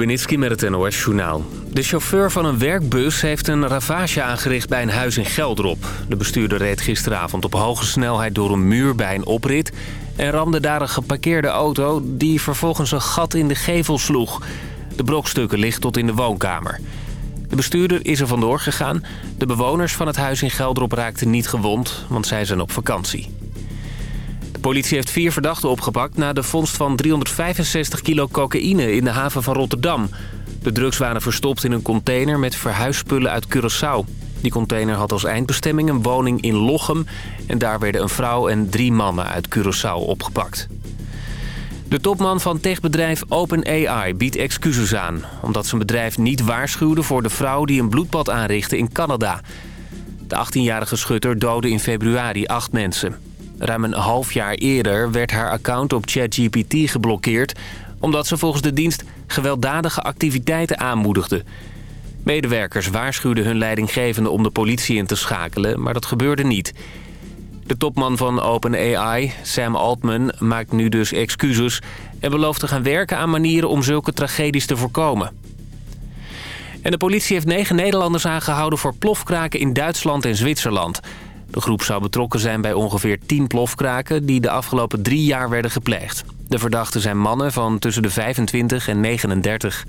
Benitski met het NOS-journaal. De chauffeur van een werkbus heeft een ravage aangericht bij een huis in Geldrop. De bestuurder reed gisteravond op hoge snelheid door een muur bij een oprit... en ramde daar een geparkeerde auto die vervolgens een gat in de gevel sloeg. De brokstukken liggen tot in de woonkamer. De bestuurder is er vandoor gegaan. De bewoners van het huis in Geldrop raakten niet gewond, want zij zijn op vakantie politie heeft vier verdachten opgepakt... na de vondst van 365 kilo cocaïne in de haven van Rotterdam. De drugs waren verstopt in een container met verhuisspullen uit Curaçao. Die container had als eindbestemming een woning in Lochem... en daar werden een vrouw en drie mannen uit Curaçao opgepakt. De topman van techbedrijf OpenAI biedt excuses aan... omdat zijn bedrijf niet waarschuwde voor de vrouw die een bloedbad aanrichtte in Canada. De 18-jarige schutter doodde in februari acht mensen. Ruim een half jaar eerder werd haar account op ChatGPT geblokkeerd... omdat ze volgens de dienst gewelddadige activiteiten aanmoedigde. Medewerkers waarschuwden hun leidinggevende om de politie in te schakelen, maar dat gebeurde niet. De topman van OpenAI, Sam Altman, maakt nu dus excuses... en belooft te gaan werken aan manieren om zulke tragedies te voorkomen. En de politie heeft negen Nederlanders aangehouden voor plofkraken in Duitsland en Zwitserland... De groep zou betrokken zijn bij ongeveer 10 plofkraken... die de afgelopen drie jaar werden gepleegd. De verdachten zijn mannen van tussen de 25 en 39.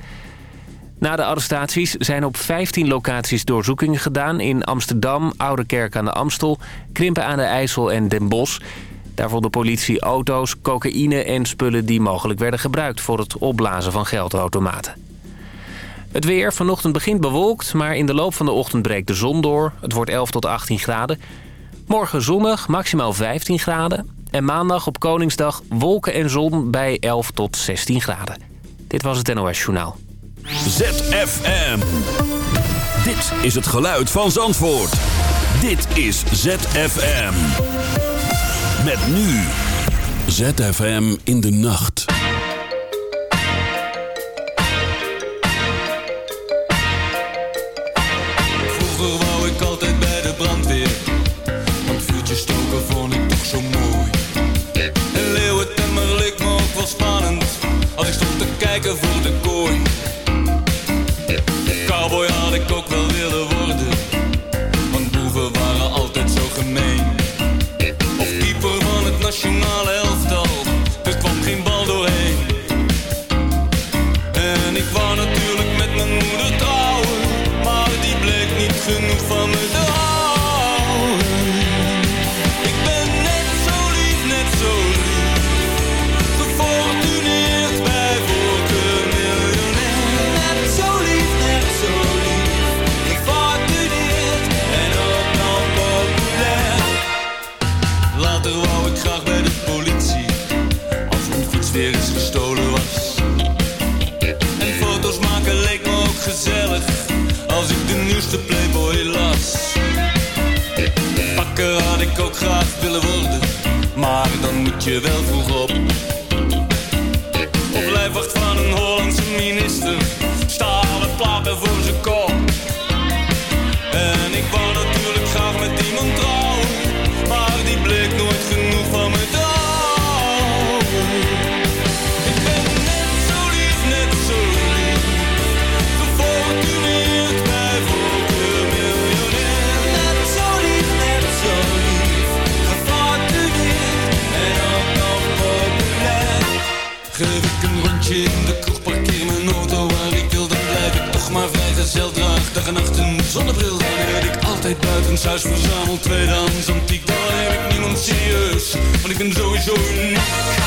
Na de arrestaties zijn op 15 locaties doorzoekingen gedaan... in Amsterdam, Oudekerk aan de Amstel, Krimpen aan de IJssel en Den Bosch. Daar vond de politie auto's, cocaïne en spullen die mogelijk werden gebruikt... voor het opblazen van geldautomaten. Het weer vanochtend begint bewolkt, maar in de loop van de ochtend breekt de zon door. Het wordt 11 tot 18 graden. Morgen zonnig, maximaal 15 graden. En maandag op Koningsdag wolken en zon bij 11 tot 16 graden. Dit was het NOS Journaal. ZFM. Dit is het geluid van Zandvoort. Dit is ZFM. Met nu. ZFM in de nacht. Kijken je wel altijd buitenshuis verzameld. Tweedehands antiek, dan heb ik niemand serieus. Want ik ben sowieso uniek.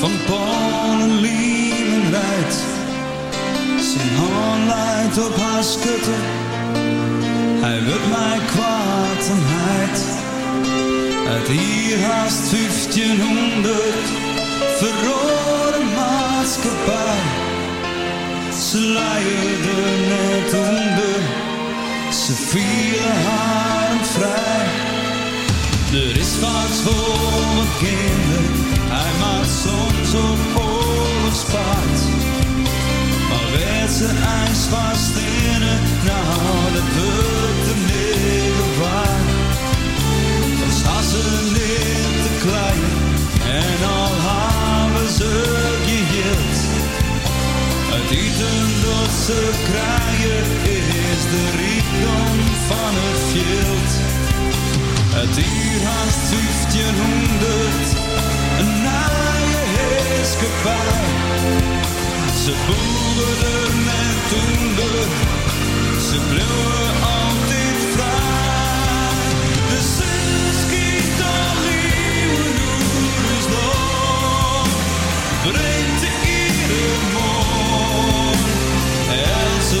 van Polen lieven wijd. Zijn hand leidt op haar schutte, hij wil mij kwaad en heid. Uit hier haast 1500 verrode maatschappij. Ze leiden net onder, ze vielen haar vrij. Er is vaak voor mijn kinderen, hij maakt soms ook oorlogspaard. Maar werd zijn ijs stenen, in het, nou dat wordt de middel waar. Dan staan ze niet te klein en al hebben ze geheeld. Het eten dat ze krijgen is de rijkdom van het veld. Het uur haast 1500, een naaie heerskepaar. Ze boerden met toenden, ze bleven altijd vrij. De zus kiet al nieuwe noeders nog, brengt de iedere morgen. Else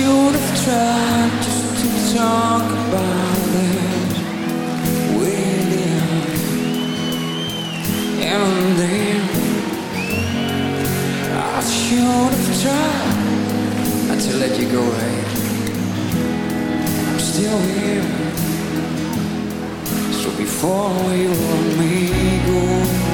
should have tried just to talk about it with you. And then I should have tried to let you go away. I'm still here. So before you let me go.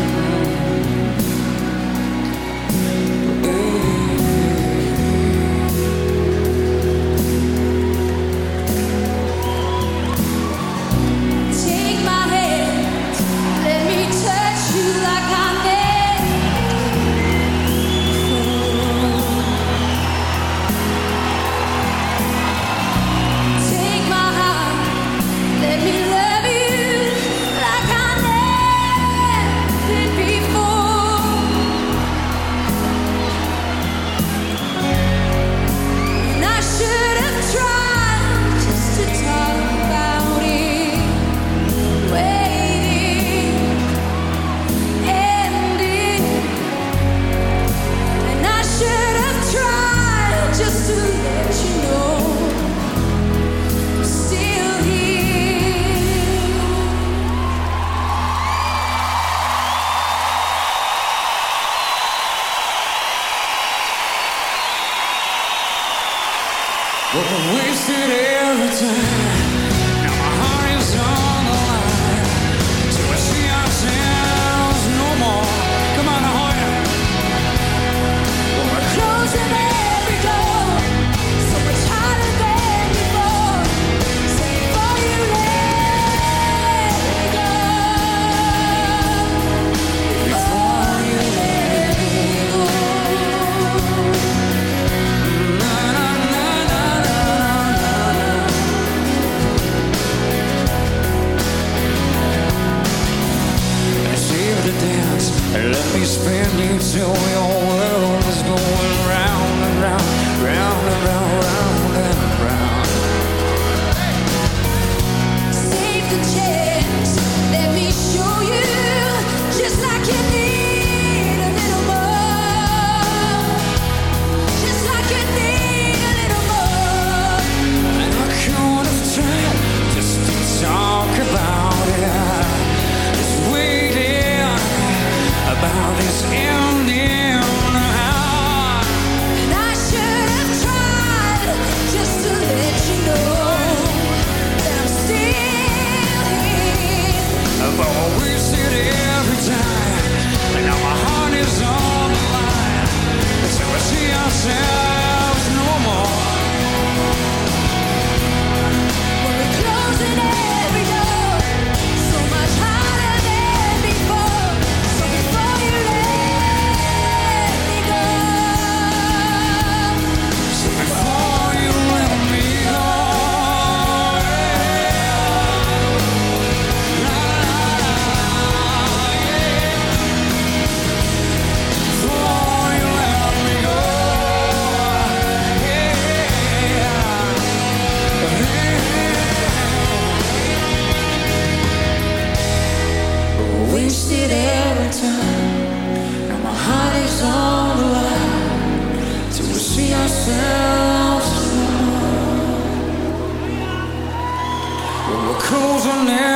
lonely.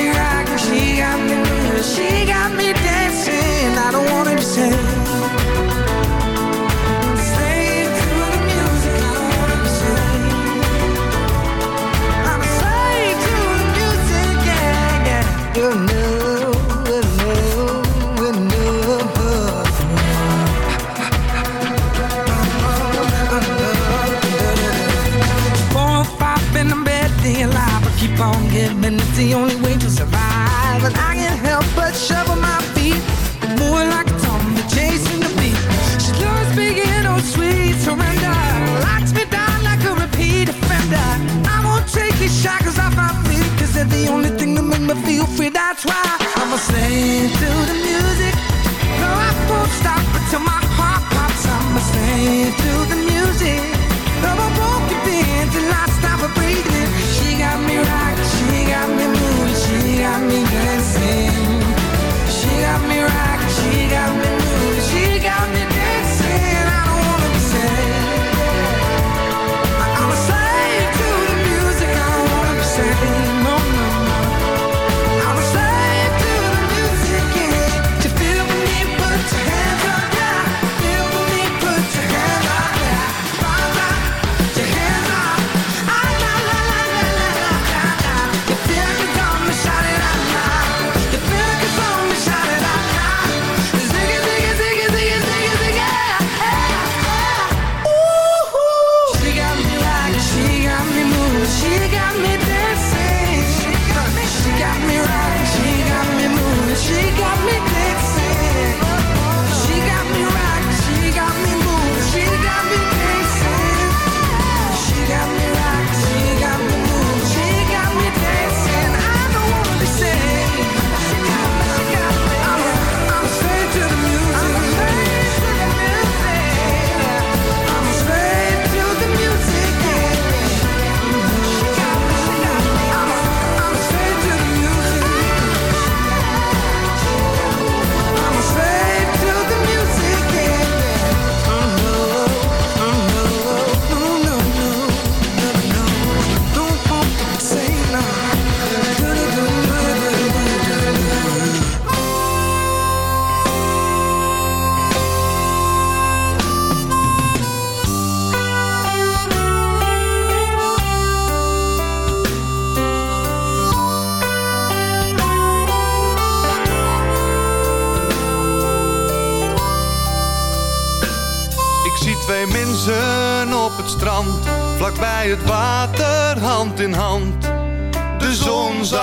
me rocking, she got me moving, she got me dancing. I don't wanna be saved. And it's the only way to survive. And I can't help but shovel my feet, more like a zombie chasing the beat. She loves being oh sweet surrender, locks me down like a repeat offender. I won't take these shackles off my feet, cause they're the only thing that make me feel free. That's why I'm a slave to the music. No, I won't stop until my heart pops. I'm a slave to the music. No, I won't give in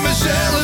mezelf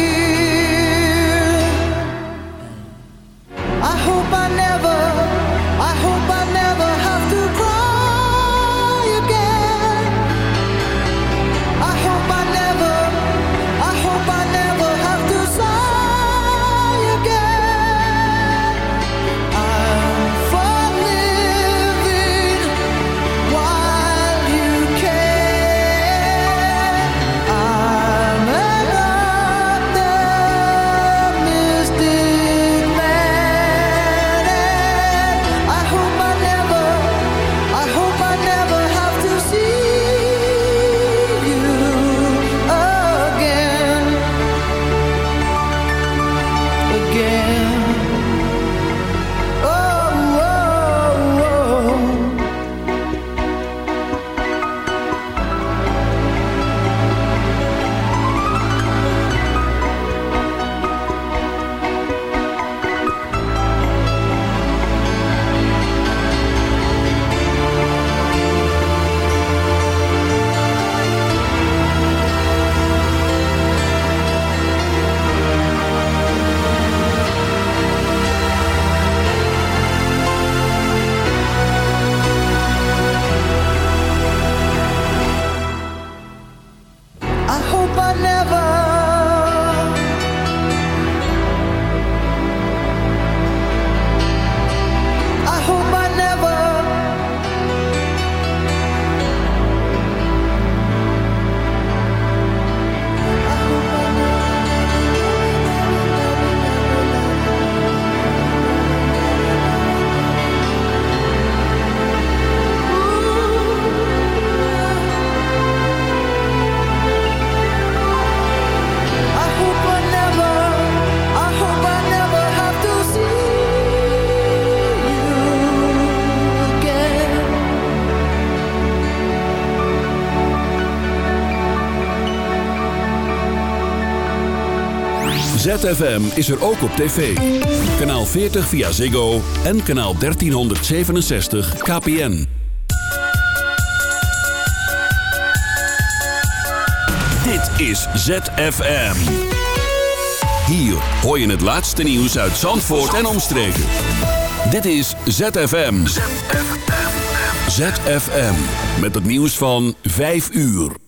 ZFM is er ook op tv. Kanaal 40 via Ziggo en kanaal 1367 KPN. Dit is ZFM. Hier hoor je het laatste nieuws uit Zandvoort en omstreken. Dit is ZFM. ZFM. Met het nieuws van 5 uur.